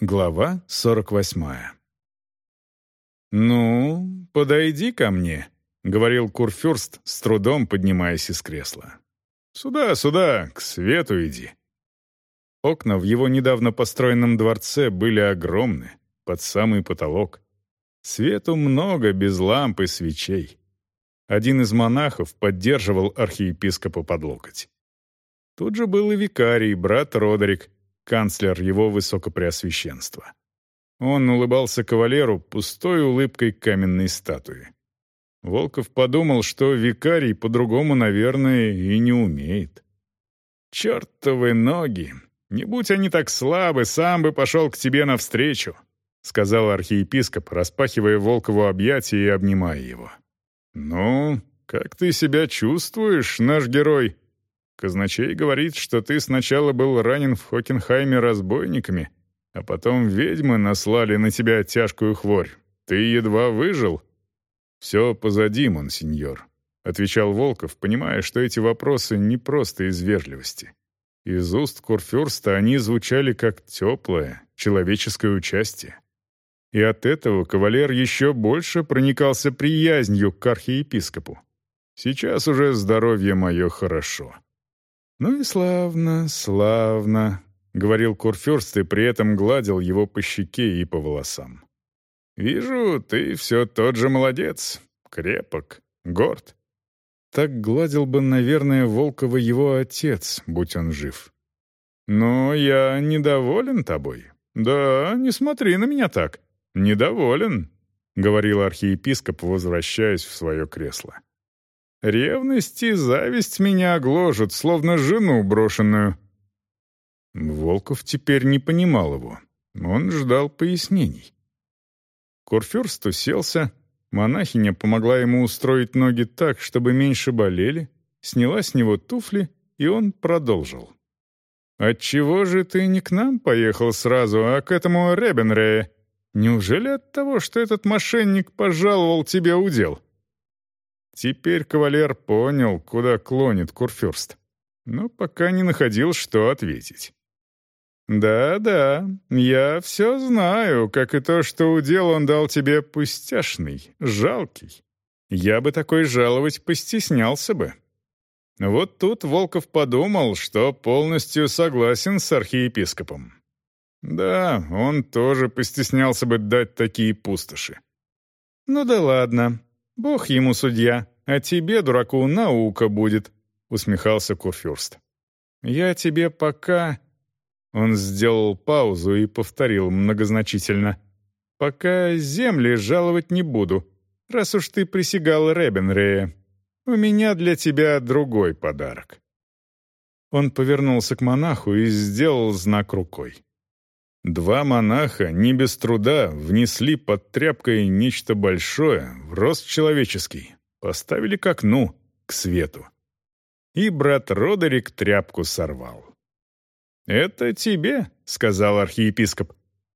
Глава сорок восьмая. «Ну, подойди ко мне», — говорил Курфюрст, с трудом поднимаясь из кресла. «Сюда, сюда, к свету иди». Окна в его недавно построенном дворце были огромны, под самый потолок. Свету много без ламп и свечей. Один из монахов поддерживал архиепископа под локоть. Тут же был и викарий, брат Родерик, канцлер его высокопреосвященства. Он улыбался кавалеру пустой улыбкой каменной статуи. Волков подумал, что викарий по-другому, наверное, и не умеет. «Чертовы ноги! Не будь они так слабы, сам бы пошел к тебе навстречу», сказал архиепископ, распахивая Волкову объятия и обнимая его. «Ну, как ты себя чувствуешь, наш герой?» Казначей говорит, что ты сначала был ранен в Хокенхайме разбойниками, а потом ведьмы наслали на тебя тяжкую хворь. Ты едва выжил». «Все позади, монсеньор», — отвечал Волков, понимая, что эти вопросы не просто из вежливости. Из уст Курфюрста они звучали как теплое, человеческое участие. И от этого кавалер еще больше проникался приязнью к архиепископу. «Сейчас уже здоровье мое хорошо». «Ну и славно, славно», — говорил Курфюрст и при этом гладил его по щеке и по волосам. «Вижу, ты все тот же молодец, крепок, горд». Так гладил бы, наверное, Волкова его отец, будь он жив. «Но я недоволен тобой. Да, не смотри на меня так. Недоволен», — говорил архиепископ, возвращаясь в свое кресло. Ревность и зависть меня гложут, словно жену брошенную». Волков теперь не понимал его. Он ждал пояснений. Курфюрст уселся, монахиня помогла ему устроить ноги так, чтобы меньше болели, сняла с него туфли, и он продолжил. «Отчего же ты не к нам поехал сразу, а к этому Ребенрея? Неужели от того, что этот мошенник пожаловал тебе удел?» Теперь кавалер понял, куда клонит Курфюрст, но пока не находил, что ответить. «Да-да, я все знаю, как и то, что удел он дал тебе пустяшный, жалкий. Я бы такой жаловать постеснялся бы». Вот тут Волков подумал, что полностью согласен с архиепископом. Да, он тоже постеснялся бы дать такие пустоши. «Ну да ладно, «Бог ему судья, а тебе, дураку, наука будет», — усмехался Курфюрст. «Я тебе пока...» Он сделал паузу и повторил многозначительно. «Пока земли жаловать не буду, раз уж ты присягал Ребенрея. У меня для тебя другой подарок». Он повернулся к монаху и сделал знак рукой. Два монаха не без труда внесли под тряпкой нечто большое, в рост человеческий, поставили к окну, к свету. И брат Родерик тряпку сорвал. «Это тебе», — сказал архиепископ.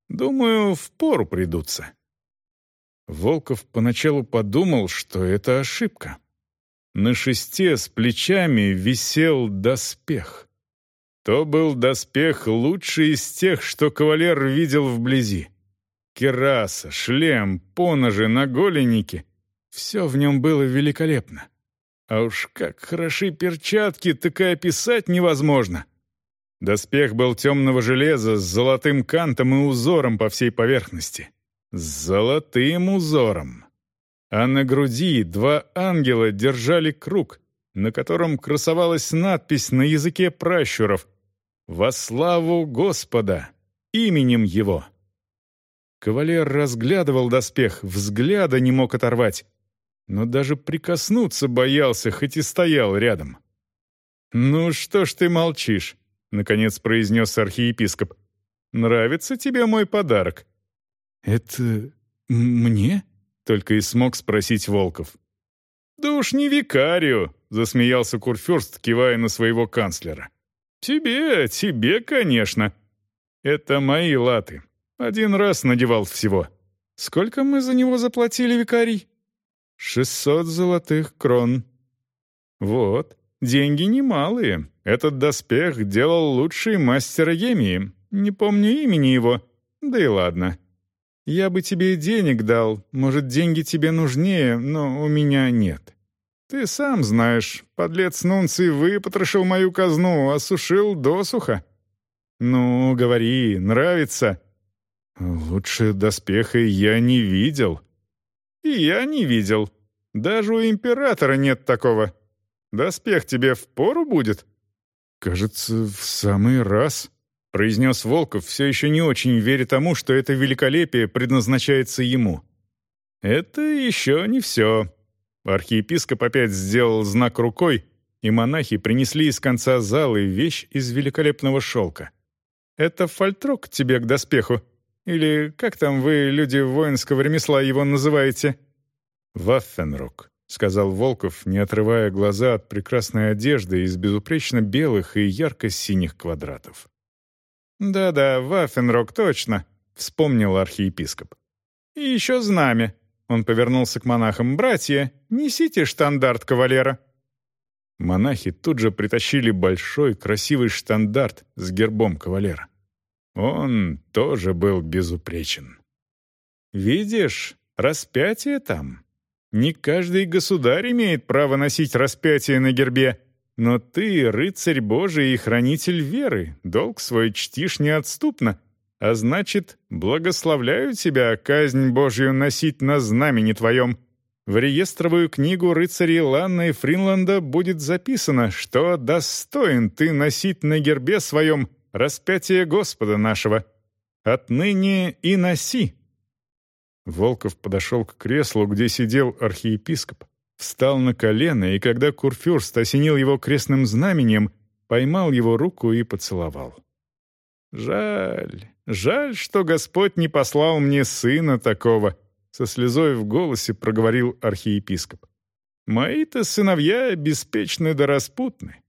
«Думаю, в пору придутся». Волков поначалу подумал, что это ошибка. На шесте с плечами висел доспех. То был доспех лучший из тех, что кавалер видел вблизи. Кераса, шлем, поножи, наголенники — все в нем было великолепно. А уж как хороши перчатки, так и описать невозможно. Доспех был темного железа с золотым кантом и узором по всей поверхности. С золотым узором. А на груди два ангела держали круг, на котором красовалась надпись на языке пращуров «Во славу Господа! Именем Его!» Кавалер разглядывал доспех, взгляда не мог оторвать, но даже прикоснуться боялся, хоть и стоял рядом. «Ну что ж ты молчишь?» — наконец произнес архиепископ. «Нравится тебе мой подарок?» «Это мне?» — только и смог спросить Волков. «Да уж не викарию», — засмеялся Курфюрст, кивая на своего канцлера. «Тебе, тебе, конечно. Это мои латы. Один раз надевал всего. Сколько мы за него заплатили, викарий?» «Шестьсот золотых крон». «Вот, деньги немалые. Этот доспех делал лучший мастер Емии. Не помню имени его. Да и ладно. Я бы тебе денег дал, может, деньги тебе нужнее, но у меня нет. Ты сам знаешь, подлец Нунций выпотрошил мою казну, осушил досуха. Ну, говори, нравится?» «Лучше доспеха я не видел». «И я не видел. Даже у императора нет такого. Доспех тебе в пору будет?» «Кажется, в самый раз», — произнес Волков, все еще не очень веря тому, что это великолепие предназначается ему. «Это еще не все». Архиепископ опять сделал знак рукой, и монахи принесли из конца зала вещь из великолепного шелка. «Это фальтрок тебе к доспеху», или как там вы, люди воинского ремесла, его называете?» «Ваффенрок», — сказал Волков, не отрывая глаза от прекрасной одежды из безупречно белых и ярко-синих квадратов. «Да-да, Ваффенрок, точно», — вспомнил архиепископ. «И еще знамя». Он повернулся к монахам. «Братья, несите штандарт кавалера». Монахи тут же притащили большой красивый штандарт с гербом кавалера. Он тоже был безупречен. «Видишь, распятие там. Не каждый государь имеет право носить распятие на гербе, но ты, рыцарь Божий и хранитель веры, долг свой чтишь неотступно, а значит, благословляю тебя казнь Божью носить на знамени твоем. В реестровую книгу рыцарей Ланна и Фринланда будет записано, что достоин ты носить на гербе своем распятие Господа нашего. Отныне и носи». Волков подошел к креслу, где сидел архиепископ, встал на колено, и когда Курфюрст осенил его крестным знаменем, поймал его руку и поцеловал. «Жаль, жаль, что Господь не послал мне сына такого», со слезой в голосе проговорил архиепископ. «Мои-то сыновья беспечны да распутны.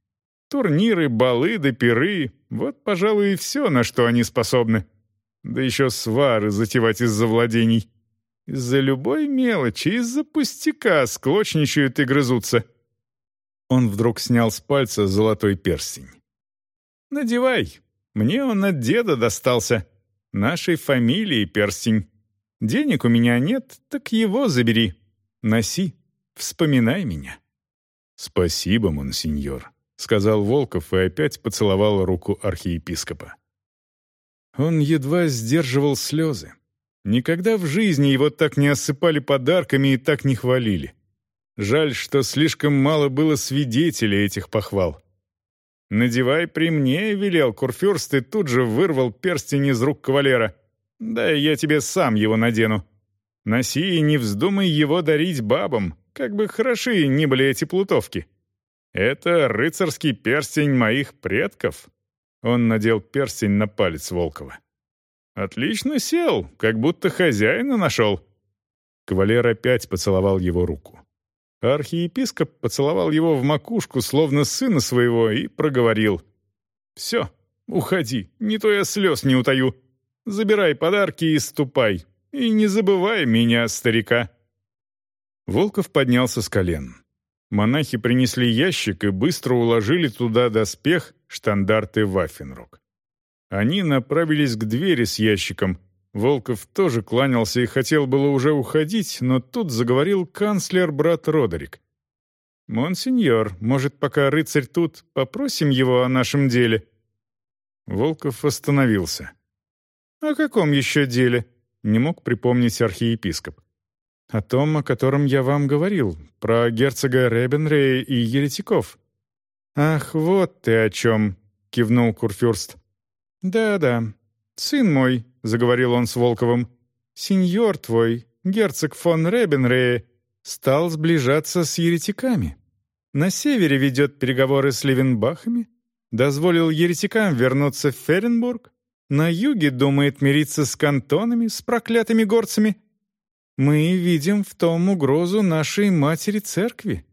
Турниры, балы да пиры — вот, пожалуй, и все, на что они способны. Да еще свары затевать из-за владений. Из-за любой мелочи, из-за пустяка склочничают и грызутся. Он вдруг снял с пальца золотой перстень. «Надевай. Мне он от деда достался. Нашей фамилии перстень. Денег у меня нет, так его забери. Носи. Вспоминай меня». «Спасибо, монсеньор», — сказал Волков и опять поцеловал руку архиепископа. Он едва сдерживал слезы. Никогда в жизни его так не осыпали подарками и так не хвалили. Жаль, что слишком мало было свидетелей этих похвал. «Надевай при мне», — велел Курфюрст и тут же вырвал перстень из рук кавалера. «Да я тебе сам его надену. Носи и не вздумай его дарить бабам, как бы хороши ни были эти плутовки». «Это рыцарский перстень моих предков». Он надел перстень на палец Волкова. «Отлично сел, как будто хозяина нашел». Кавалер опять поцеловал его руку. Архиепископ поцеловал его в макушку, словно сына своего, и проговорил. «Все, уходи, не то я слез не утаю. Забирай подарки и ступай. И не забывай меня, старика». Волков поднялся с колен. Монахи принесли ящик и быстро уложили туда доспех, штандарты Ваффенрок. Они направились к двери с ящиком. Волков тоже кланялся и хотел было уже уходить, но тут заговорил канцлер-брат Родерик. «Монсеньор, может, пока рыцарь тут, попросим его о нашем деле?» Волков остановился. «О каком еще деле?» — не мог припомнить архиепископ. «О том, о котором я вам говорил, про герцога Ребенрея и еретиков». «Ах, вот ты о чем», — кивнул Курфюрст. «Да-да, сын мой», — заговорил он с Волковым, — «сеньор твой, герцог фон Ребенрея, стал сближаться с еретиками. На севере ведет переговоры с Левенбахами, дозволил еретикам вернуться в Ференбург, на юге думает мириться с кантонами, с проклятыми горцами, мы видим в том угрозу нашей матери церкви.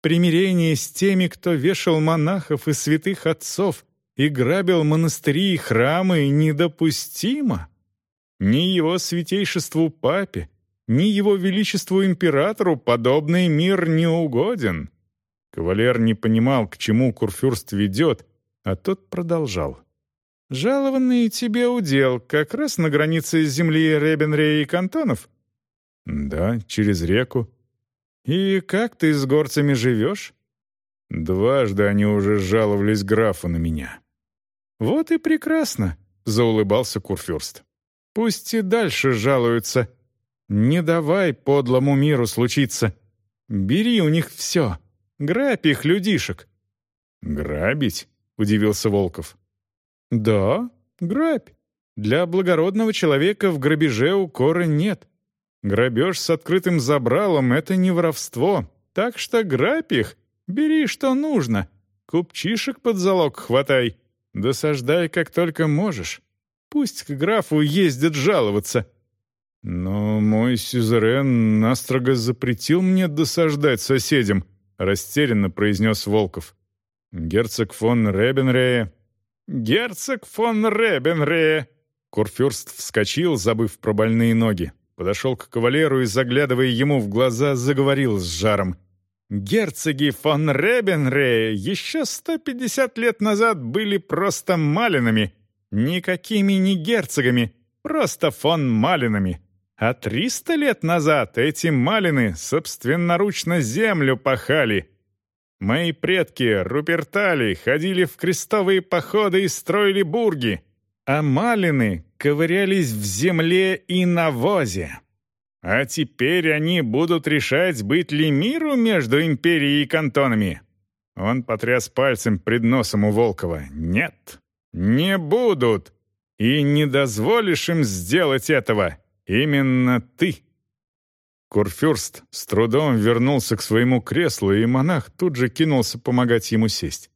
Примирение с теми, кто вешал монахов и святых отцов и грабил монастыри и храмы, недопустимо. Ни его святейшеству папе, ни его величеству императору подобный мир не угоден. Кавалер не понимал, к чему Курфюрст ведет, а тот продолжал. Жалованный тебе удел как раз на границе земли Ребенрея и Кантонов?» «Да, через реку». «И как ты с горцами живешь?» «Дважды они уже жаловались графу на меня». «Вот и прекрасно», — заулыбался Курфюрст. «Пусть и дальше жалуются. Не давай подлому миру случиться. Бери у них все. Грабь их, людишек». «Грабить?» — удивился Волков. «Да, грабь. Для благородного человека в грабеже укора нет. Грабеж с открытым забралом — это не воровство, так что грабь их, бери что нужно. Купчишек под залог хватай, досаждай как только можешь. Пусть к графу ездят жаловаться». «Но мой сюзерен настрого запретил мне досаждать соседям», — растерянно произнес Волков. «Герцог фон Ребенрея «Герцог фон Ребенре!» Курфюрст вскочил, забыв про больные ноги. Подошел к кавалеру и, заглядывая ему в глаза, заговорил с жаром. «Герцоги фон Ребенре еще 150 лет назад были просто малинами. Никакими не герцогами, просто фон Малинами. А 300 лет назад эти малины собственноручно землю пахали, Мои предки, Рупертали, ходили в крестовые походы и строили бурги, а малины ковырялись в земле и навозе. А теперь они будут решать, быть ли миру между империей и кантонами. Он потряс пальцем пред носом у Волкова. «Нет, не будут. И не дозволишь им сделать этого. Именно ты». Курфюрст с трудом вернулся к своему креслу, и монах тут же кинулся помогать ему сесть.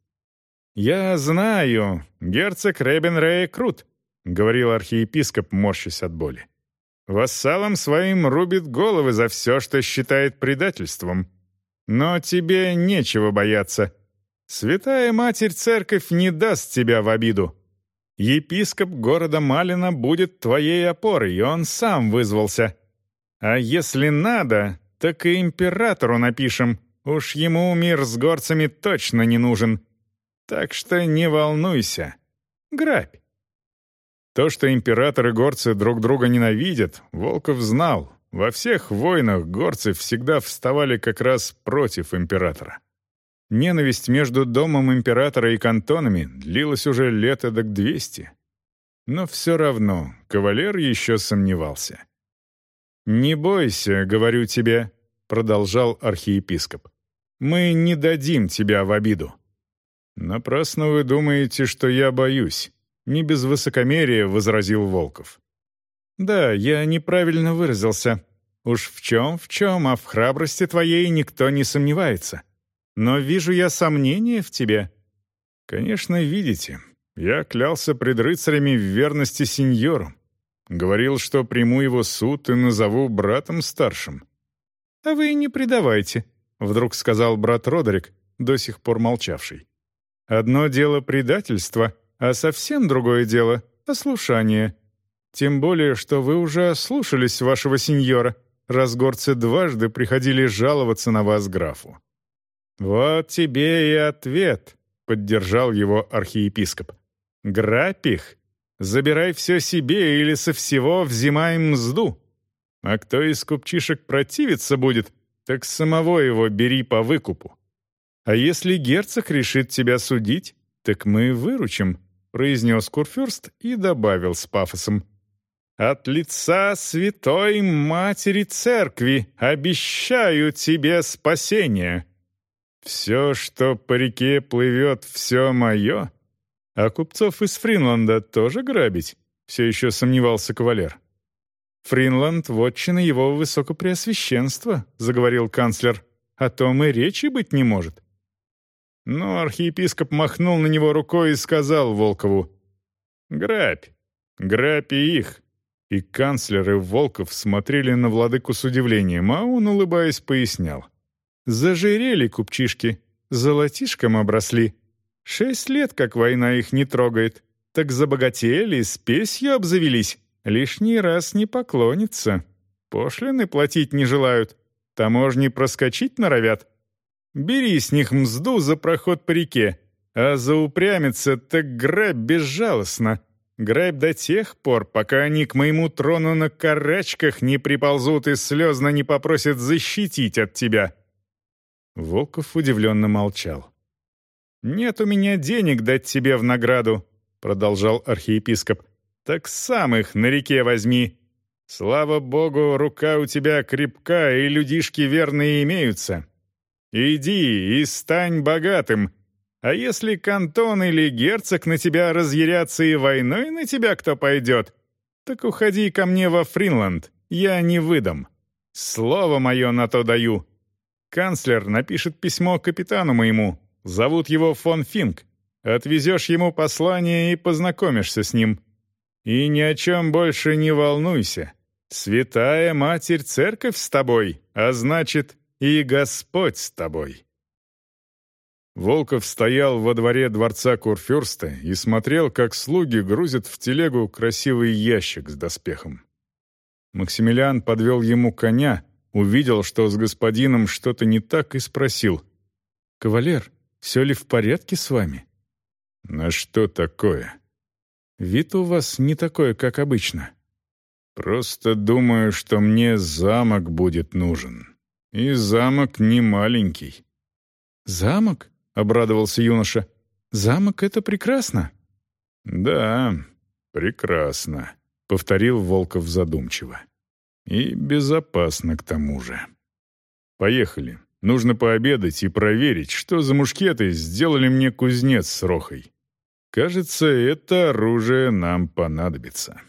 «Я знаю, герцог Ребенрея крут», — говорил архиепископ, морщась от боли. «Вассалам своим рубит головы за все, что считает предательством. Но тебе нечего бояться. Святая Матерь Церковь не даст тебя в обиду. Епископ города Малина будет твоей опорой, и он сам вызвался. А если надо, так и императору напишем. Уж ему мир с горцами точно не нужен. Так что не волнуйся. Грабь. То, что император и горцы друг друга ненавидят, Волков знал. Во всех войнах горцы всегда вставали как раз против императора. Ненависть между домом императора и кантонами длилась уже лет эдак двести. Но все равно кавалер еще сомневался. «Не бойся, говорю тебе», — продолжал архиепископ. «Мы не дадим тебя в обиду». «Напрасно вы думаете, что я боюсь», — не без высокомерия возразил Волков. «Да, я неправильно выразился. Уж в чем, в чем, а в храбрости твоей никто не сомневается. Но вижу я сомнения в тебе». «Конечно, видите. Я клялся пред рыцарями в верности сеньору. Говорил, что приму его суд и назову братом старшим. «А вы не предавайте», — вдруг сказал брат Родерик, до сих пор молчавший. «Одно дело предательство, а совсем другое дело — ослушание. Тем более, что вы уже ослушались вашего сеньора, раз горцы дважды приходили жаловаться на вас графу». «Вот тебе и ответ», — поддержал его архиепископ. «Грабь их Забирай все себе или со всего взимай мзду. А кто из купчишек противиться будет, так самого его бери по выкупу. А если герцог решит тебя судить, так мы выручим», — произнес Курфюрст и добавил с пафосом. «От лица святой матери церкви обещаю тебе спасение. Все, что по реке плывет, все мое, а купцов из Фринланда тоже грабить? Все еще сомневался кавалер. «Фринланд — вотчина его высокопреосвященства», — заговорил канцлер. «О том и речи быть не может». Но архиепископ махнул на него рукой и сказал Волкову, «Грабь, грабь и их». И канцлер и Волков смотрели на владыку с удивлением, а он, улыбаясь, пояснял. «Зажирели купчишки, золотишком обросли, Шесть лет, как война их не трогает. Так забогатели, спесью обзавелись. Лишний раз не поклонятся. Пошлины платить не желают. Таможни проскочить норовят. Бери с них мзду за проход по реке. а заупрямится, так грабь безжалостно. Грабь до тех пор, пока они к моему трону на карачках не приползут и слезно не попросят защитить от тебя». Волков удивленно молчал. «Нет у меня денег дать тебе в награду», — продолжал архиепископ. «Так сам их на реке возьми. Слава богу, рука у тебя крепка, и людишки верные имеются. Иди и стань богатым, а если кантон или герцог на тебя разъярятся и войной на тебя кто пойдет, так уходи ко мне во Фринланд, я не выдам. Слово мое на то даю. Канцлер напишет письмо капитану моему, зовут его фон Финк. Отвезешь ему послание и познакомишься с ним. И ни о чем больше не волнуйся. Святая Матерь Церковь с тобой, а значит, и Господь с тобой». Волков стоял во дворе дворца Курфюрста и смотрел, как слуги грузят в телегу красивый ящик с доспехом. Максимилиан подвел ему коня, увидел, что с господином что-то не так, и спросил. «Кавалер, все ли в порядке с вами?» «На что такое?» «Вид у вас не такой, как обычно». «Просто думаю, что мне замок будет нужен. И замок не маленький». «Замок?» обрадовался юноша. «Замок — это прекрасно». «Да, прекрасно», — повторил Волков задумчиво. «И безопасно к тому же. Поехали. Нужно пообедать и проверить, что за мушкеты сделали мне кузнец с Рохой. Кажется, это оружие нам понадобится».